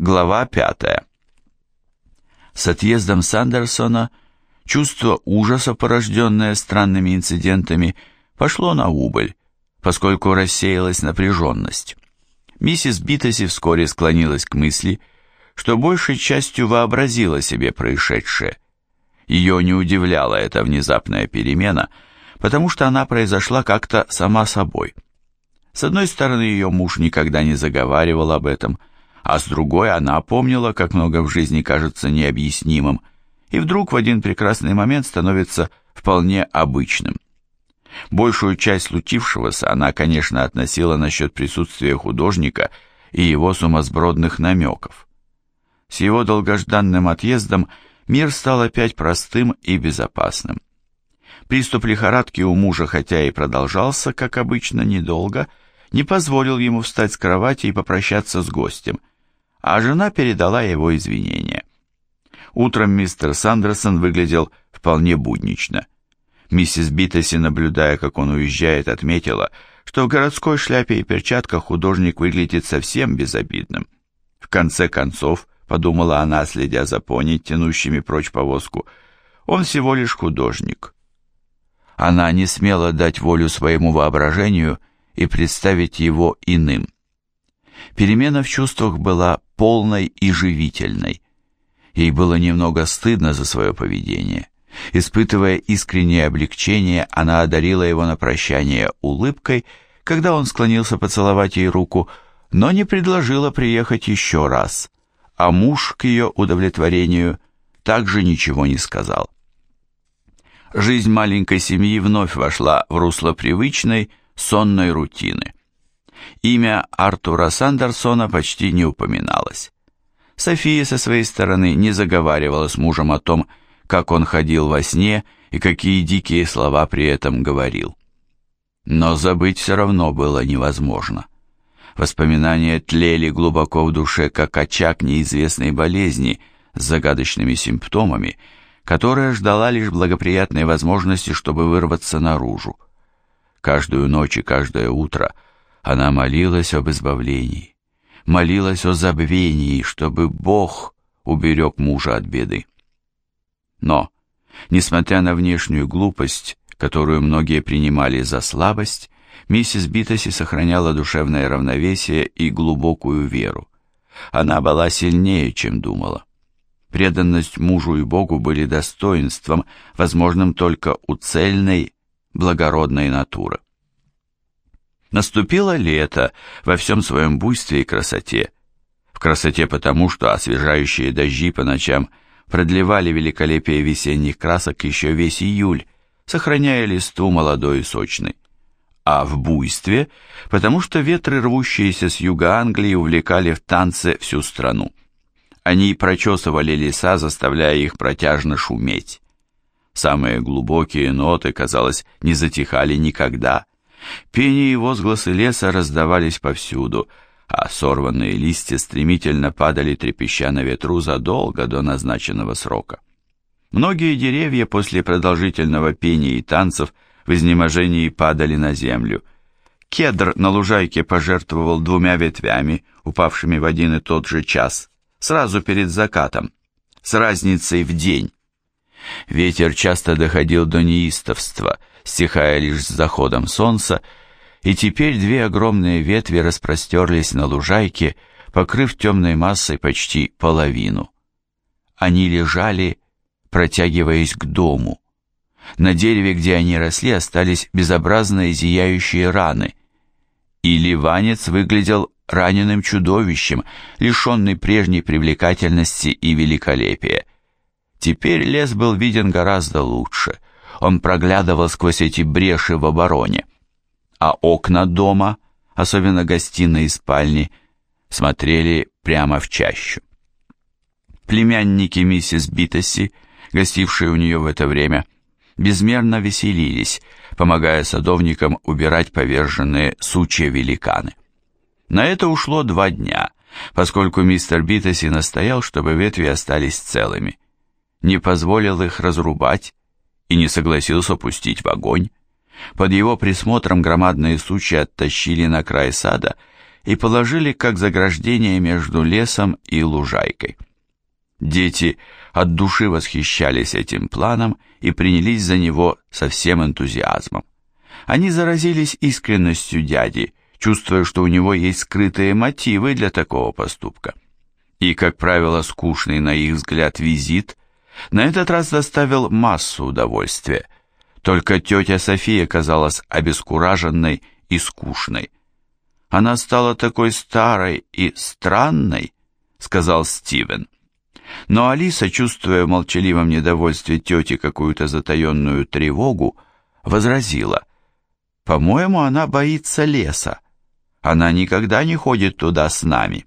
Глава пятая. С отъездом Сандерсона чувство ужаса, порожденное странными инцидентами, пошло на убыль, поскольку рассеялась напряженность. Миссис Битоси вскоре склонилась к мысли, что большей частью вообразила себе происшедшее. Ее не удивляла эта внезапная перемена, потому что она произошла как-то сама собой. С одной стороны, ее муж никогда не заговаривал об этом, а с другой она помнила, как много в жизни кажется необъяснимым, и вдруг в один прекрасный момент становится вполне обычным. Большую часть случившегося она, конечно, относила насчет присутствия художника и его сумасбродных намеков. С его долгожданным отъездом мир стал опять простым и безопасным. Приступ лихорадки у мужа, хотя и продолжался, как обычно, недолго, не позволил ему встать с кровати и попрощаться с гостем, а жена передала его извинения. Утром мистер Сандерсон выглядел вполне буднично. Миссис Биттеси, наблюдая, как он уезжает, отметила, что в городской шляпе и перчатках художник выглядит совсем безобидным. В конце концов, подумала она, следя за пони, тянущими прочь повозку, он всего лишь художник. Она не смела дать волю своему воображению и представить его иным. Перемена в чувствах была полной и живительной. Ей было немного стыдно за свое поведение. Испытывая искреннее облегчение, она одарила его на прощание улыбкой, когда он склонился поцеловать ей руку, но не предложила приехать еще раз, а муж к ее удовлетворению также ничего не сказал. Жизнь маленькой семьи вновь вошла в русло привычной, сонной рутины. Имя Артура Сандерсона почти не упоминалось. София со своей стороны не заговаривала с мужем о том, как он ходил во сне и какие дикие слова при этом говорил. Но забыть все равно было невозможно. Воспоминания тлели глубоко в душе, как очаг неизвестной болезни с загадочными симптомами, которая ждала лишь благоприятной возможности, чтобы вырваться наружу. Каждую ночь и каждое утро она молилась об избавлении, молилась о забвении, чтобы Бог уберег мужа от беды. Но, несмотря на внешнюю глупость, которую многие принимали за слабость, миссис Битоси сохраняла душевное равновесие и глубокую веру. Она была сильнее, чем думала. Преданность мужу и Богу были достоинством, возможным только у цельной, благородной натуры. Наступило лето во всем своем буйстве и красоте. В красоте потому, что освежающие дожди по ночам продлевали великолепие весенних красок еще весь июль, сохраняя листву молодой и сочной. А в буйстве, потому что ветры, рвущиеся с юга Англии, увлекали в танце всю страну. Они прочесывали леса, заставляя их протяжно шуметь. Самые глубокие ноты, казалось, не затихали никогда. Пение и возгласы леса раздавались повсюду — а сорванные листья стремительно падали трепеща на ветру задолго до назначенного срока. Многие деревья после продолжительного пения и танцев в изнеможении падали на землю. Кедр на лужайке пожертвовал двумя ветвями, упавшими в один и тот же час, сразу перед закатом, с разницей в день. Ветер часто доходил до неистовства, стихая лишь с заходом солнца, и теперь две огромные ветви распростерлись на лужайке, покрыв темной массой почти половину. Они лежали, протягиваясь к дому. На дереве, где они росли, остались безобразные зияющие раны, и ливанец выглядел раненым чудовищем, лишенный прежней привлекательности и великолепия. Теперь лес был виден гораздо лучше. Он проглядывал сквозь эти бреши в обороне а окна дома, особенно гостиной и спальни, смотрели прямо в чащу. Племянники миссис Битоси, гостившие у нее в это время, безмерно веселились, помогая садовникам убирать поверженные сучья великаны. На это ушло два дня, поскольку мистер Битоси настоял, чтобы ветви остались целыми, не позволил их разрубать и не согласился пустить в огонь. Под его присмотром громадные сучья оттащили на край сада и положили как заграждение между лесом и лужайкой. Дети от души восхищались этим планом и принялись за него со всем энтузиазмом. Они заразились искренностью дяди, чувствуя, что у него есть скрытые мотивы для такого поступка. И, как правило, скучный на их взгляд визит на этот раз доставил массу удовольствия. Только тетя София казалась обескураженной и скучной. «Она стала такой старой и странной», — сказал Стивен. Но Алиса, чувствуя в молчаливом недовольстве тети какую-то затаенную тревогу, возразила. «По-моему, она боится леса. Она никогда не ходит туда с нами».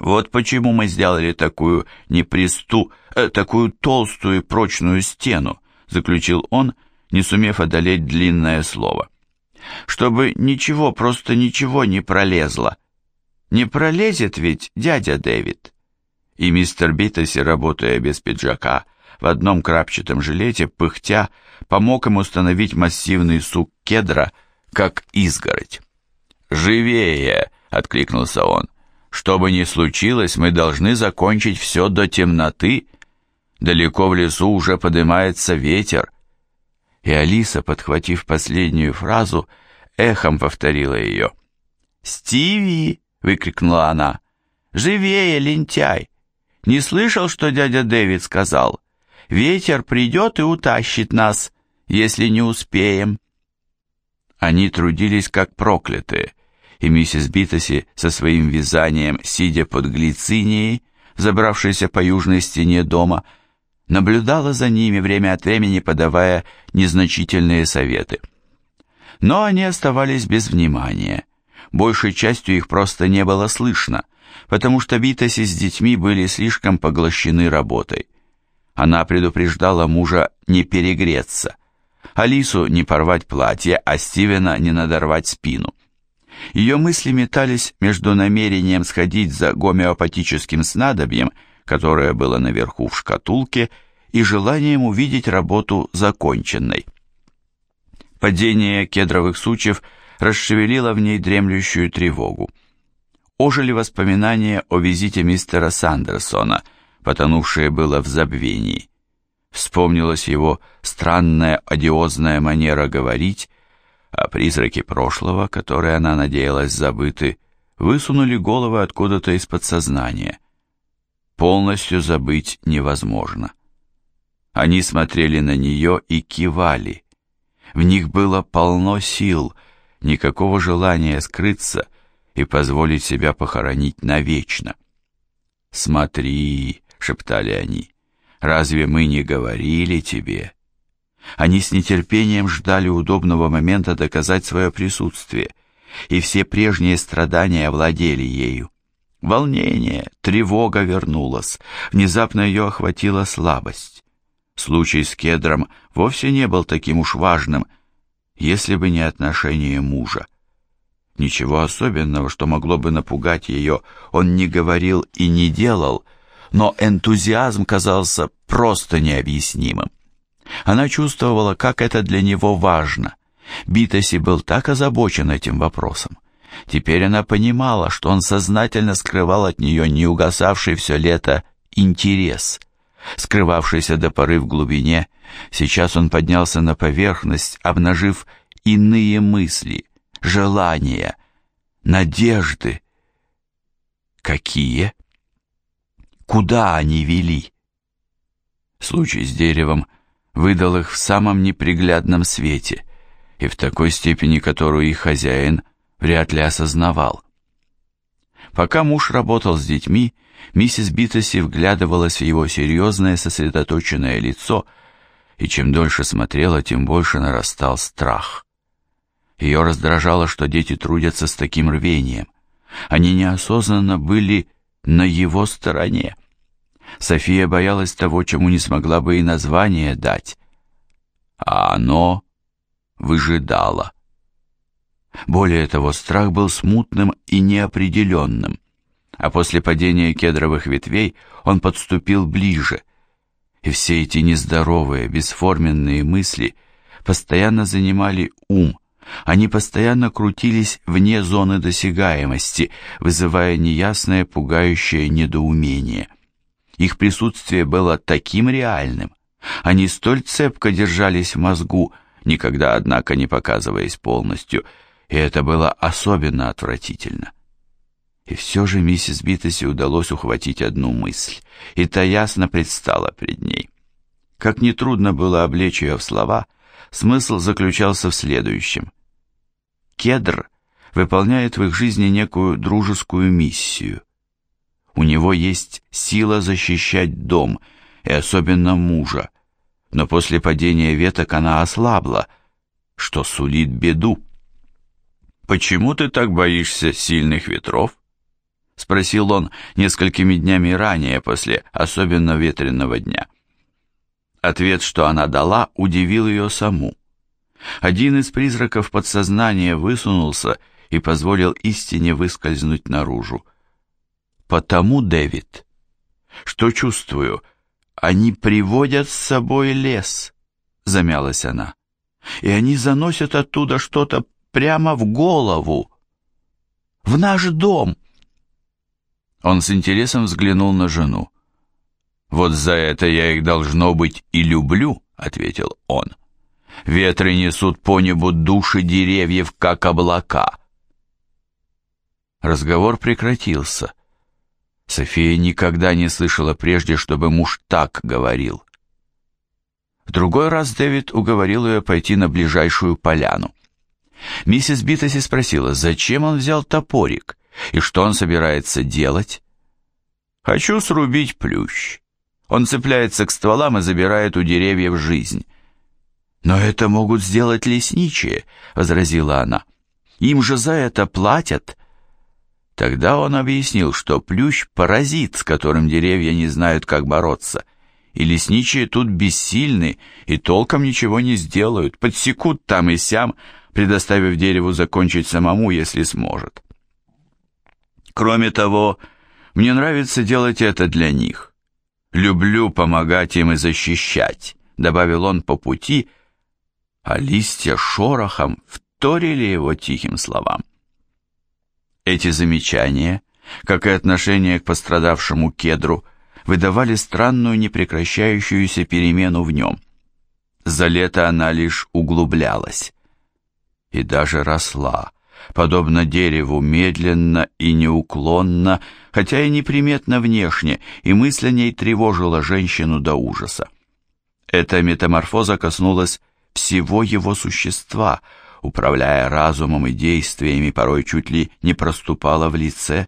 Вот почему мы сделали такую непристу, э, такую толстую и прочную стену, заключил он, не сумев одолеть длинное слово. Чтобы ничего, просто ничего не пролезло. Не пролезет ведь дядя Дэвид. И мистер Биттеси, работая без пиджака, в одном крапчатом жилете, пыхтя, помог ему установить массивный сук кедра, как изгородь. «Живее!» — откликнулся он. Что бы ни случилось, мы должны закончить все до темноты. Далеко в лесу уже поднимается ветер. И Алиса, подхватив последнюю фразу, эхом повторила ее. «Стиви!» — выкрикнула она. «Живее, лентяй! Не слышал, что дядя Дэвид сказал? Ветер придет и утащит нас, если не успеем». Они трудились как проклятые, и миссис Битоси со своим вязанием, сидя под глицинией, забравшейся по южной стене дома, наблюдала за ними время от времени, подавая незначительные советы. Но они оставались без внимания. Большей частью их просто не было слышно, потому что Битоси с детьми были слишком поглощены работой. Она предупреждала мужа не перегреться, Алису не порвать платье, а Стивена не надорвать спину. Ее мысли метались между намерением сходить за гомеопатическим снадобьем, которое было наверху в шкатулке, и желанием увидеть работу законченной. Падение кедровых сучьев расшевелило в ней дремлющую тревогу. Ожили воспоминания о визите мистера Сандерсона, потонувшее было в забвении. Вспомнилась его странная одиозная манера говорить, а призраки прошлого, которые она надеялась забыты, высунули головы откуда-то из подсознания. Полностью забыть невозможно. Они смотрели на нее и кивали. В них было полно сил, никакого желания скрыться и позволить себя похоронить навечно. «Смотри», — шептали они, — «разве мы не говорили тебе?» Они с нетерпением ждали удобного момента доказать свое присутствие, и все прежние страдания овладели ею. Волнение, тревога вернулась, внезапно ее охватила слабость. Случай с кедром вовсе не был таким уж важным, если бы не отношение мужа. Ничего особенного, что могло бы напугать ее, он не говорил и не делал, но энтузиазм казался просто необъяснимым. Она чувствовала, как это для него важно. Битоси был так озабочен этим вопросом. Теперь она понимала, что он сознательно скрывал от нее неугасавший все лето интерес. Скрывавшийся до поры в глубине, сейчас он поднялся на поверхность, обнажив иные мысли, желания, надежды. Какие? Куда они вели? Случай с деревом — выдал их в самом неприглядном свете и в такой степени, которую их хозяин вряд ли осознавал. Пока муж работал с детьми, миссис Битоси вглядывалась в его серьезное сосредоточенное лицо, и чем дольше смотрела, тем больше нарастал страх. Ее раздражало, что дети трудятся с таким рвением. Они неосознанно были на его стороне. София боялась того, чему не смогла бы и название дать. А оно выжидало. Более того, страх был смутным и неопределенным, а после падения кедровых ветвей он подступил ближе, и все эти нездоровые, бесформенные мысли постоянно занимали ум, Они постоянно крутились вне зоны досягаемости, вызывая неясное, пугающее недоумение. Их присутствие было таким реальным, они столь цепко держались в мозгу, никогда, однако, не показываясь полностью, и это было особенно отвратительно. И все же миссис Биттеси удалось ухватить одну мысль, и та ясно предстала пред ней. Как нетрудно было облечь ее в слова, смысл заключался в следующем. Кедр выполняет в их жизни некую дружескую миссию. У него есть сила защищать дом, и особенно мужа, но после падения веток она ослабла, что сулит беду. «Почему ты так боишься сильных ветров?» — спросил он несколькими днями ранее, после особенно ветреного дня. Ответ, что она дала, удивил ее саму. Один из призраков подсознания высунулся и позволил истине выскользнуть наружу. «Потому, Дэвид, что чувствую, они приводят с собой лес», — замялась она, «и они заносят оттуда что-то прямо в голову, в наш дом». Он с интересом взглянул на жену. «Вот за это я их, должно быть, и люблю», — ответил он. «Ветры несут по небу души деревьев, как облака». Разговор прекратился. София никогда не слышала прежде, чтобы муж так говорил. В другой раз Дэвид уговорил ее пойти на ближайшую поляну. Миссис Биттеси спросила, зачем он взял топорик и что он собирается делать. «Хочу срубить плющ». Он цепляется к стволам и забирает у деревьев жизнь. «Но это могут сделать лесничие», — возразила она. «Им же за это платят, Тогда он объяснил, что плющ – паразит, с которым деревья не знают, как бороться. И лесничие тут бессильны и толком ничего не сделают, подсекут там и сям, предоставив дереву закончить самому, если сможет. Кроме того, мне нравится делать это для них. Люблю помогать им и защищать, добавил он по пути, а листья шорохом вторили его тихим словам. Эти замечания, как и отношение к пострадавшему кедру, выдавали странную непрекращающуюся перемену в нем. За лето она лишь углублялась и даже росла, подобно дереву, медленно и неуклонно, хотя и неприметно внешне, и мысль о ней тревожила женщину до ужаса. Эта метаморфоза коснулась всего его существа — управляя разумом и действиями, порой чуть ли не проступала в лице.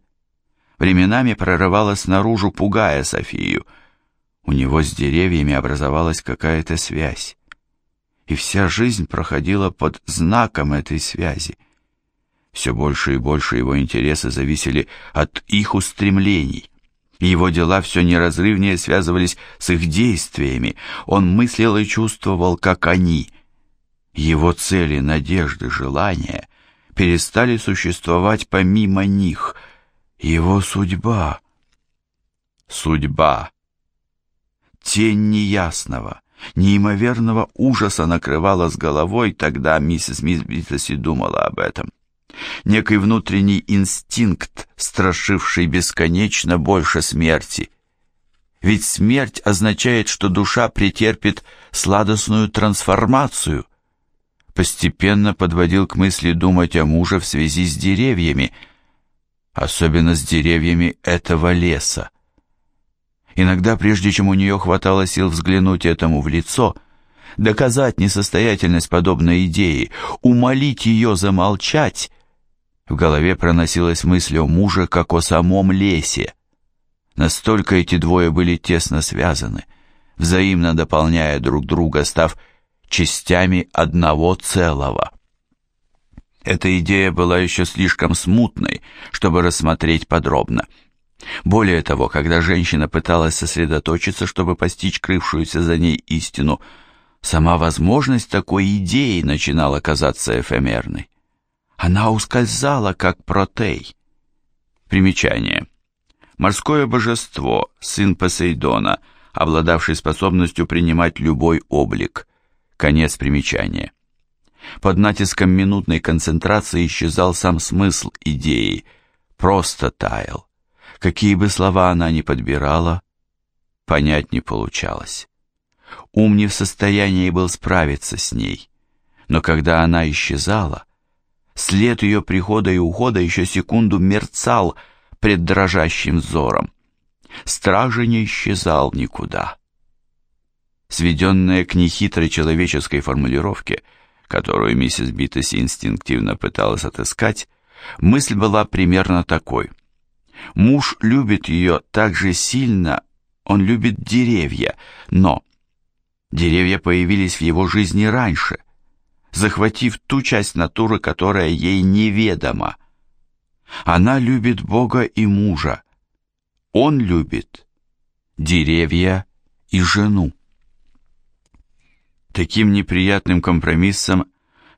Временами прорывалась наружу, пугая Софию. У него с деревьями образовалась какая-то связь. И вся жизнь проходила под знаком этой связи. Все больше и больше его интересы зависели от их устремлений. Его дела все неразрывнее связывались с их действиями. Он мыслил и чувствовал, как они — его цели, надежды, желания перестали существовать помимо них. Его судьба. Судьба. Тень неясного, неимоверного ужаса накрывала с головой, тогда миссис Мисбитоси думала об этом. Некий внутренний инстинкт, страшивший бесконечно больше смерти. Ведь смерть означает, что душа претерпит сладостную трансформацию, постепенно подводил к мысли думать о муже в связи с деревьями, особенно с деревьями этого леса. Иногда, прежде чем у нее хватало сил взглянуть этому в лицо, доказать несостоятельность подобной идеи, умолить ее замолчать, в голове проносилась мысль о муже, как о самом лесе. Настолько эти двое были тесно связаны, взаимно дополняя друг друга, став частями одного целого. Эта идея была еще слишком смутной, чтобы рассмотреть подробно. Более того, когда женщина пыталась сосредоточиться, чтобы постичь крывшуюся за ней истину, сама возможность такой идеи начинала казаться эфемерной. Она ускользала, как протей. Примечание. Морское божество, сын Посейдона, обладавший способностью принимать любой облик. Конец примечания. Под натиском минутной концентрации исчезал сам смысл идеи, просто таял. Какие бы слова она ни подбирала, понять не получалось. Ум не в состоянии был справиться с ней, но когда она исчезала, след ее прихода и ухода еще секунду мерцал пред дрожащим взором. Стражи не исчезал никуда. Сведенная к нехитрой человеческой формулировке, которую миссис Биттес инстинктивно пыталась отыскать, мысль была примерно такой. Муж любит ее так же сильно, он любит деревья, но деревья появились в его жизни раньше, захватив ту часть натуры, которая ей неведома. Она любит Бога и мужа, он любит деревья и жену. Таким неприятным компромиссом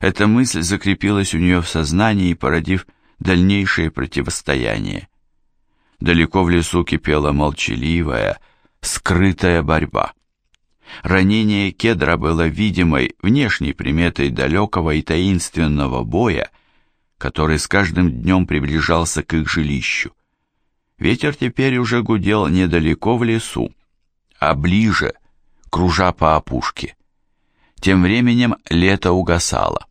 эта мысль закрепилась у нее в сознании, породив дальнейшее противостояние. Далеко в лесу кипела молчаливая, скрытая борьба. Ранение кедра было видимой внешней приметой далекого и таинственного боя, который с каждым днем приближался к их жилищу. Ветер теперь уже гудел недалеко в лесу, а ближе, кружа по опушке. Тем временем лето угасало.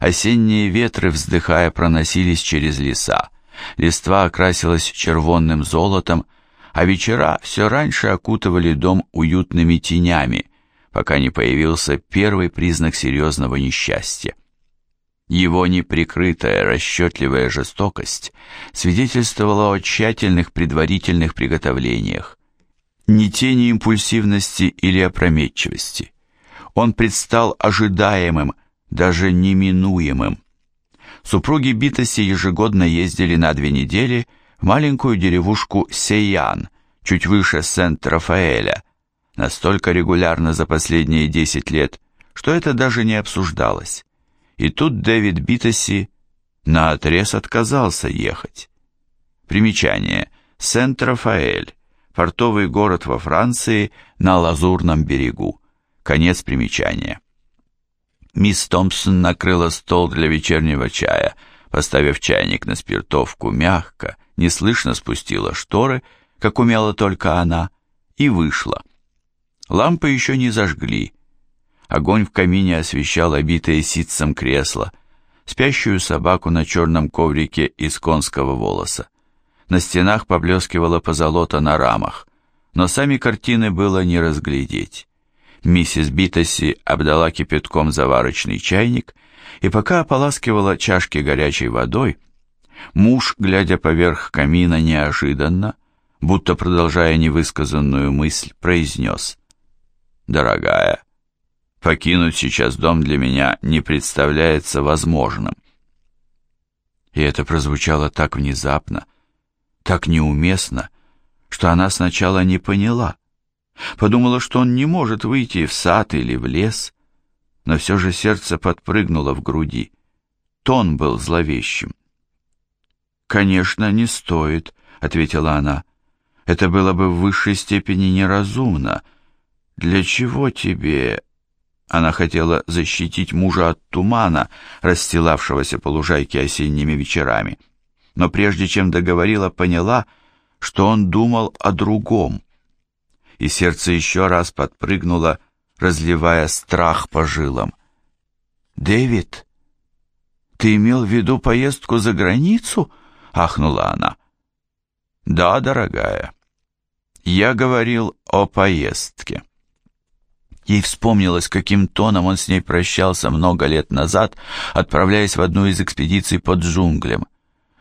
Осенние ветры, вздыхая, проносились через леса. Листва окрасилась червонным золотом, а вечера все раньше окутывали дом уютными тенями, пока не появился первый признак серьезного несчастья. Его неприкрытая, расчетливая жестокость свидетельствовала о тщательных предварительных приготовлениях. Ни тени импульсивности или опрометчивости он предстал ожидаемым, даже неминуемым. Супруги Битоси ежегодно ездили на две недели в маленькую деревушку Сейян, чуть выше Сент-Рафаэля, настолько регулярно за последние десять лет, что это даже не обсуждалось. И тут Дэвид Битоси наотрез отказался ехать. Примечание. Сент-Рафаэль, портовый город во Франции на Лазурном берегу. Конец примечания. Мисс Томпсон накрыла стол для вечернего чая, поставив чайник на спиртовку мягко, неслышно спустила шторы, как умела только она, и вышла. Лампы еще не зажгли. Огонь в камине освещал обитое ситцем кресло, спящую собаку на черном коврике из конского волоса. На стенах поблескивала позолота на рамах, но сами картины было не разглядеть. Миссис Битоси обдала кипятком заварочный чайник, и пока ополаскивала чашки горячей водой, муж, глядя поверх камина неожиданно, будто продолжая невысказанную мысль, произнес «Дорогая, покинуть сейчас дом для меня не представляется возможным». И это прозвучало так внезапно, так неуместно, что она сначала не поняла. Подумала, что он не может выйти в сад или в лес, но все же сердце подпрыгнуло в груди. Тон был зловещим. «Конечно, не стоит», — ответила она. «Это было бы в высшей степени неразумно. Для чего тебе...» Она хотела защитить мужа от тумана, расстилавшегося по лужайке осенними вечерами. Но прежде чем договорила, поняла, что он думал о другом и сердце еще раз подпрыгнуло, разливая страх по жилам. «Дэвид, ты имел в виду поездку за границу?» — ахнула она. «Да, дорогая, я говорил о поездке». Ей вспомнилось, каким тоном он с ней прощался много лет назад, отправляясь в одну из экспедиций под джунглям.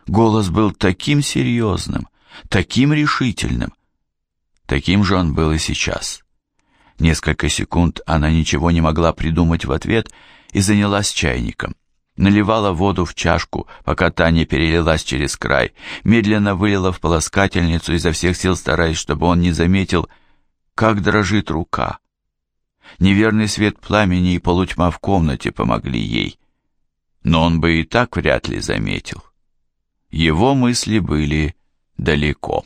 Голос был таким серьезным, таким решительным, Таким же он был и сейчас. Несколько секунд она ничего не могла придумать в ответ и занялась чайником. Наливала воду в чашку, пока та не перелилась через край, медленно вылила в полоскательницу, изо всех сил стараясь, чтобы он не заметил, как дрожит рука. Неверный свет пламени и полутьма в комнате помогли ей, но он бы и так вряд ли заметил. Его мысли были далеко.